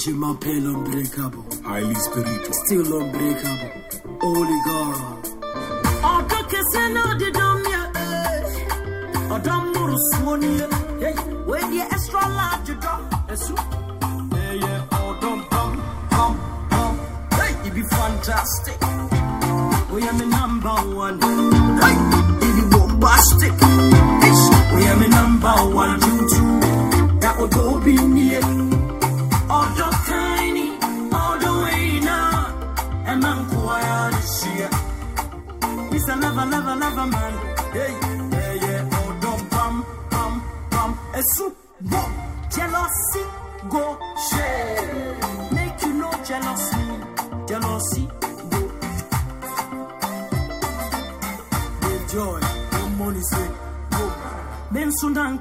Chima Pen unbreakable, highly spiritual. still unbreakable. Holy God. Ọdọ kẹsẹ náà di dán mi ẹ. Ọdọ múru sùn ní ẹ. Wẹ́ẹ́ di extra large dọ́. Ẹ̀sùn. Ẹyẹ ọdọ pam pam pam. Hey, you be fantastic. We are my number one. Hey, you be bombastic. Hey, we are my number one. You two. That would go be near.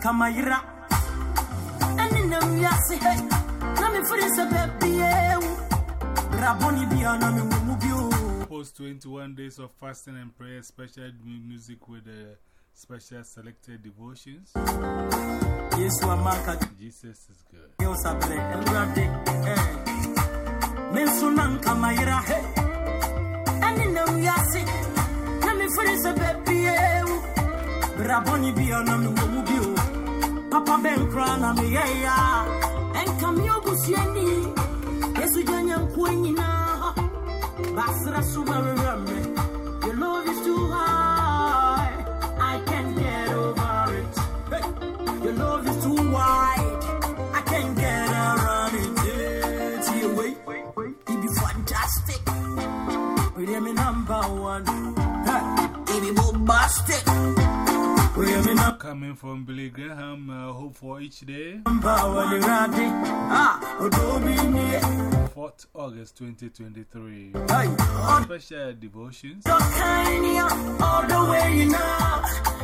Men sundan kamayra. And in them, yes, hey. Let me finish a baby, Raboni be on me, move you. Post 21 days of fasting and prayer, special music with uh, special selected devotions. Yes, one man Jesus is good. Yo sabre elrade eh he ani nam yasi na me fere se baby braboni bi ona me mu bi o papa ben kra na me ye ya en kam yo busiani yesu janya kwanyina basra suma rame your love is too high i can't get over it hey. Your love is too wide. I can't get around it. See, wait, it be fantastic. We are me number one. Huh. It be bombastic. We are me number Coming from Billy Graham, uh, Hope for Each Day, one. The ready. Ah, Adobe me. 4th August 2023. Special devotions. the kind all the way now.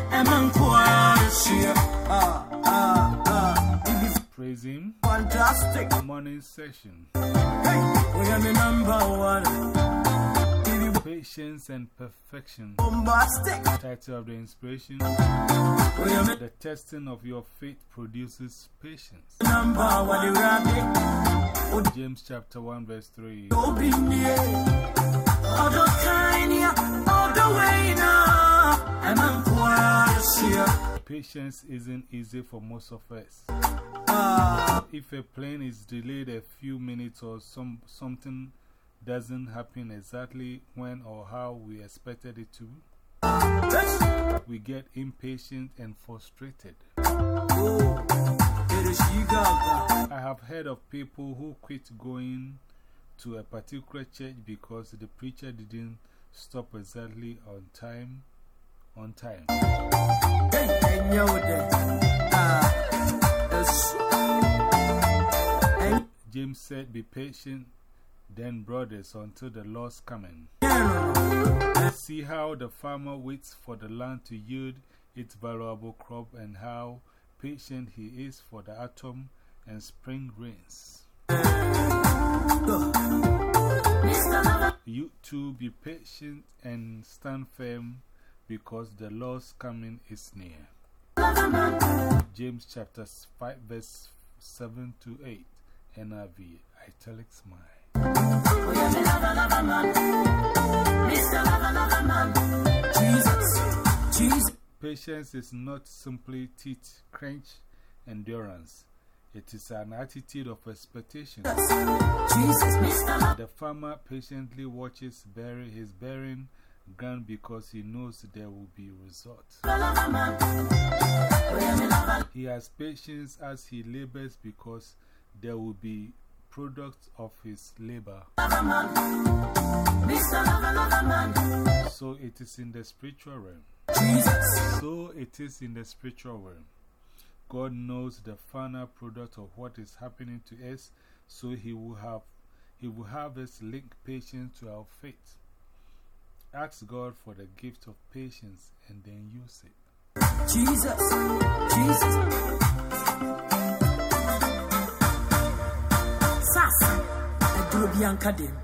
And I'm quiet. shit. It be Praise Him. fantastic. Morning session. Hey, we are me number one. Patience and Perfection. Title of the inspiration. We are me The testing of your faith produces patience. number one. The rabbit. James chapter 1, verse 3. Oh, be near. All the kind, all the way now. And I'm quiet. shit. Patience isn't easy for most of us. Ah, If a plane is delayed a few minutes or some, something doesn't happen exactly when or how we expected it to, we get impatient and frustrated. I have heard of people who quit going to a particular church because the preacher didn't stop exactly on time. On time. James said, Be patient, then, brothers, until the Lord's coming. See how the farmer waits for the land to yield its valuable crop and how patient he is for the autumn and spring rains. You too be patient and stand firm because the Lord's coming is near. James chapter 5, verse 7 to 8, NIV, italics mine. Patience is not simply teeth crunch endurance, it is an attitude of expectation. The farmer patiently watches bury his bearing ground because he knows there will be results. He has patience as he labors because there will be products of his labor. So it is in the spiritual realm. So it is in the spiritual realm. God knows the final product of what is happening to us, so He will have, he will have us link patience to our faith. Ask God for the gift of patience and then use it. Jesus, Jesus. Aduro Bianca Dim.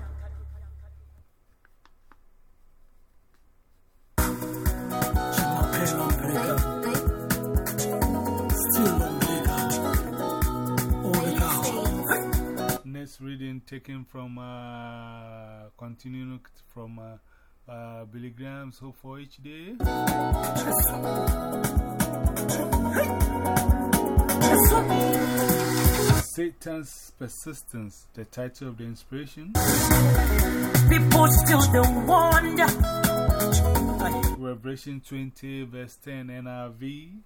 Today's reading taken from uh, continuing from uh, uh, Billy Graham's Hope for Each Day. Satan's Persistence, the title of the inspiration. People still don't wonder. Revelation 20, verse 10 NRV.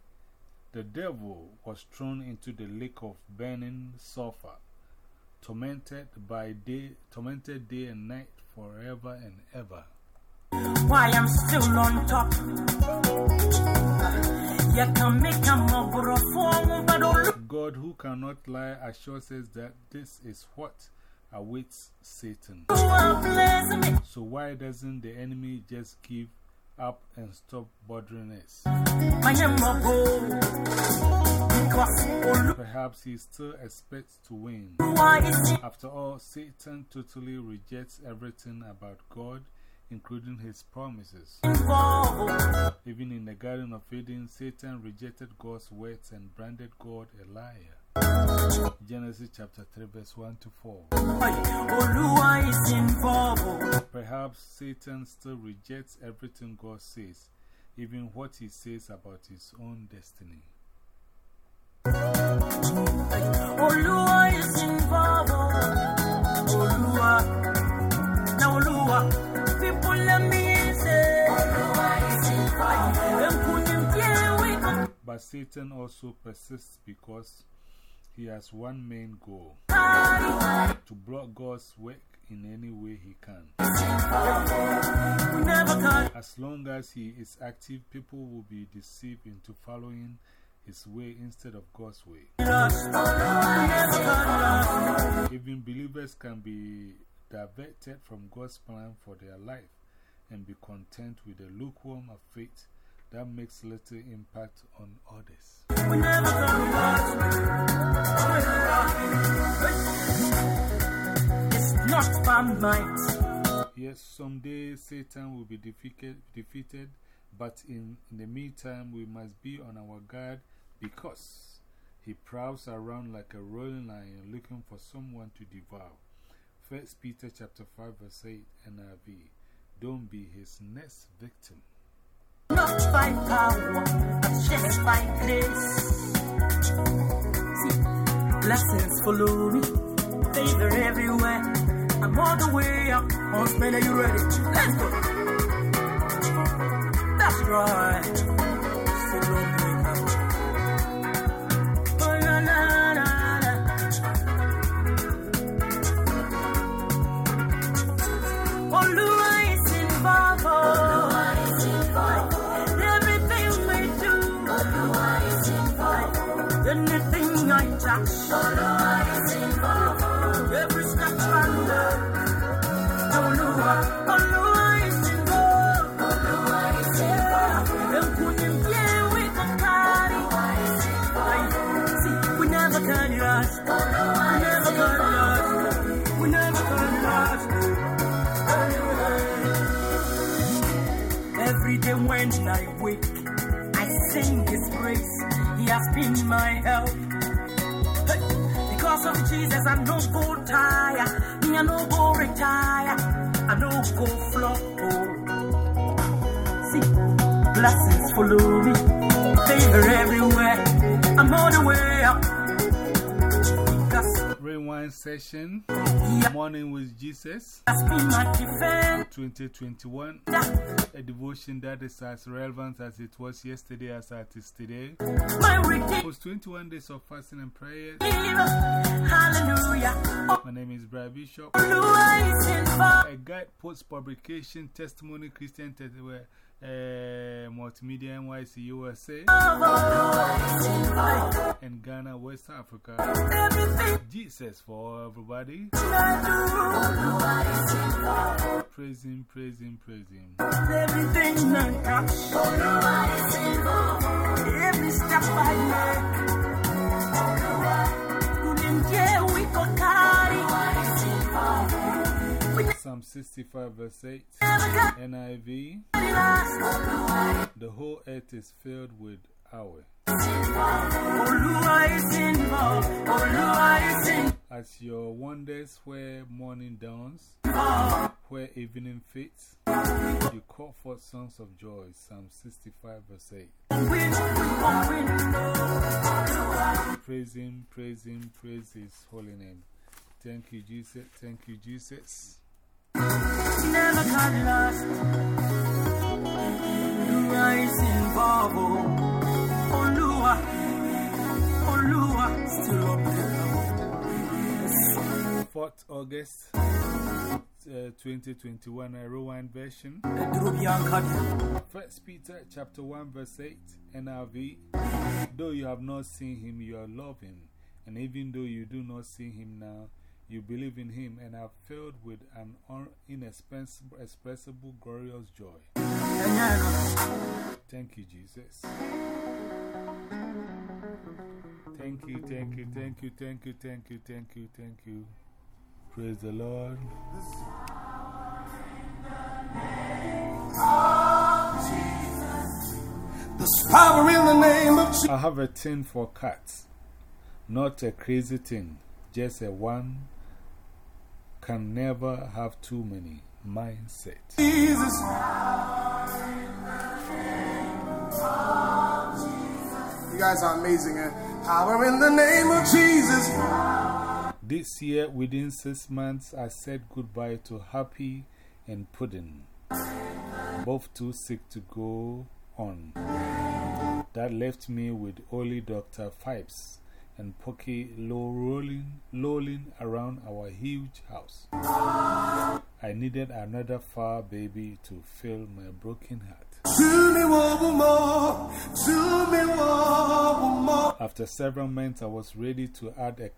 The devil was thrown into the lake of burning sulfur, tormented by day, tormented day and night forever and ever. Why I'm still on top. You can make a mobile form, but don't God, who cannot lie, assures us that this is what awaits Satan. So, why doesn't the enemy just give up and stop bothering us? My name Because Perhaps he still expects to win. why is it After all, Satan totally rejects everything about God, including his promises. Even in the Garden of Eden, Satan rejected God's words and branded God a liar. Genesis chapter 3, verse 1 to 4. Olua is involved. Perhaps Satan still rejects everything God says, even what he says about his own destiny. But Satan also persists because he has one main goal to block God's work in any way he can. As long as he is active, people will be deceived into following his way instead of God's way. Even believers can be diverted from God's plan for their life and be content with a lukewarm of faith that makes little impact on others. We never can. It's not by might. Yes, someday Satan will be defeated, defeated but in, in the meantime, we must be on our guard because he prowls around like a roaring lion looking for someone to devour. 1 Peter chapter 5 verse 8 NIV. Don't be his next victim. Not by power, but just by grace. See, blessings follow me, favor everywhere. I'm all the way up. On spin, are you ready? Let's go. That's right. When I wake, I sing His praise. He has been my help. Of Jesus, I no go tire. Me, I no go retire. I no go flop. Oh. See, blessings follow me. Favor everywhere. I'm on the way up. Because session, Morning with Jesus, has been my defense. 2021. A devotion that is as relevant as it was yesterday as it is today. It was 21 days of fasting and. Hallelujah. My name is Brad Bishop. A guide post publication testimony Christian uh, multimedia NYC USA and Ghana, West Africa. Jesus for everybody. Praise Him, praise Him, praise Him. Every step I make. Kuninje we go carry. Psalm 65, verse 8, NIV. The whole earth is filled with involved. As your wonders where morning dawns, where evening fades, you call forth songs of joy. Psalm 65 verse 8. Win, we won't win. Praise Him, praise Him, praise His holy name. Thank you, Jesus. Thank you, Jesus. Never can last. Olúwa is involved. Olúwa, Olúwa, still unbreakable. 4th August uh, 2021, a rewind version. Eduru bi anka deɛ. First Peter chapter 1 verse 8 NRV Though you have not seen him, you are love him. And even though you do not see him now, you believe in him and are filled with an inexpressible, glorious joy. Thank you, Jesus. Thank you, thank you, thank you, thank you, thank you, thank you, thank you. Praise the Lord. Power in the name of Jesus. I have a thing for cats. Not a crazy thing, just a one can never have too many mindset. You guys are amazing, eh? Power in the name of Jesus. This year, within six months, I said goodbye to Happy and Pudding. Both too sick to go on. That left me with only Dr. Fipes and Pokey low rolling, lolling around our huge house. I needed another far baby to fill my broken heart. After several months, I was ready to add a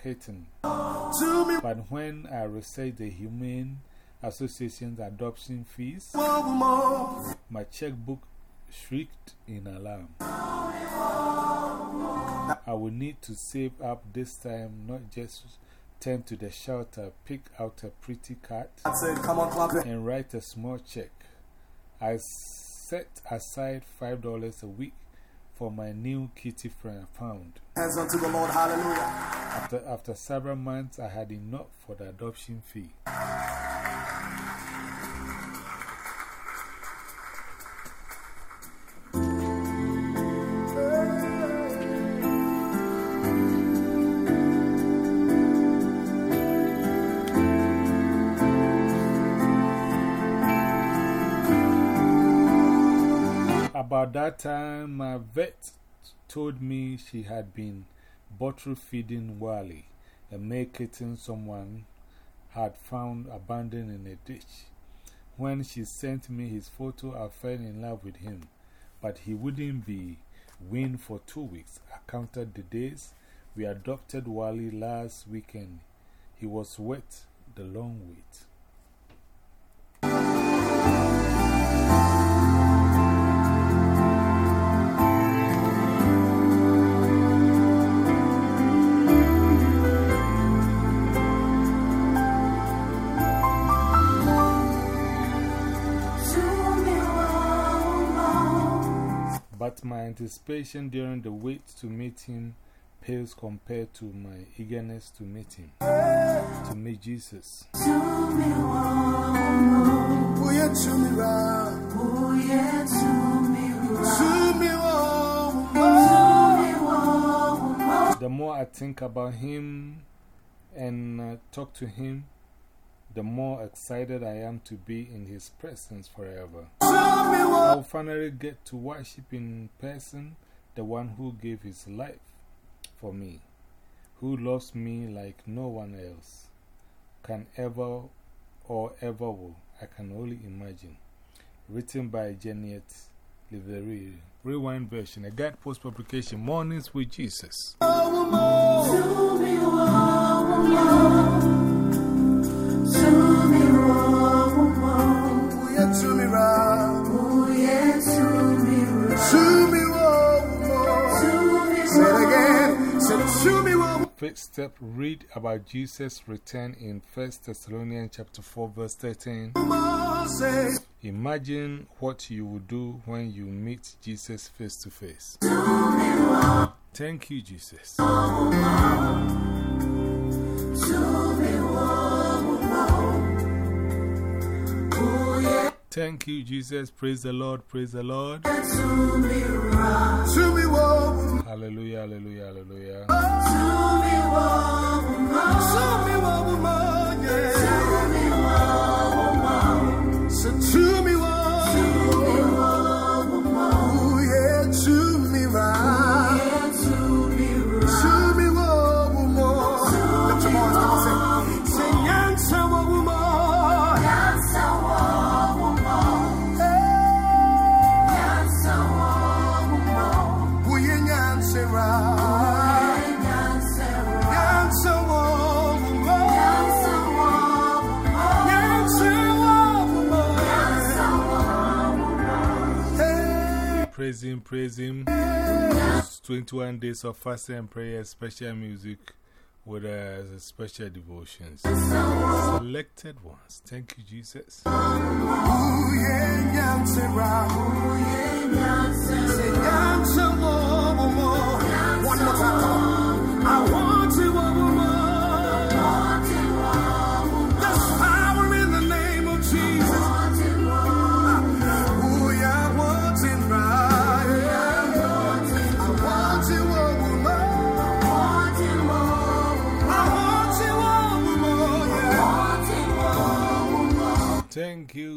kitten. But when I researched the Humane Association's adoption fees, my checkbook shrieked in alarm. I will need to save up this time, not just turn to the shelter, pick out a pretty cat, I said, come on, clap it. and write a small check. I set aside $5 a week for my new kitty friend found. Hands unto the Lord. Hallelujah. After, after several months, I had enough for the adoption fee. That time, my vet told me she had been bottle feeding Wally, a male kitten someone had found abandoned in a ditch. When she sent me his photo, I fell in love with him, but he wouldn't be weaned for two weeks. I counted the days. We adopted Wally last weekend. He was wet the long wait. But my anticipation during the wait to meet him pales compared to my eagerness to meet him, to meet Jesus. Yeah, to me, right. To me, one more. The more I think about him and uh, talk to him, the more excited I am to be in his presence forever. I will finally get to worship in person the one who gave his life for me, who loves me like no one else can ever or ever will. I can only imagine. Written by Janet Livery. Rewind version, a guide post publication, Mornings with Jesus. Step, read about Jesus' return in 1 Thessalonians chapter 4 verse 13. Imagine what you will do when you meet Jesus face to face. Thank you, Jesus. Thank you, Jesus. Praise the Lord. Praise the Lord. Hallelujah, hallelujah, hallelujah. Praise Praise Him. 21 days of fasting and prayer, special music with uh, special devotions. Selected ones. Thank you, Jesus.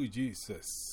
Jesus.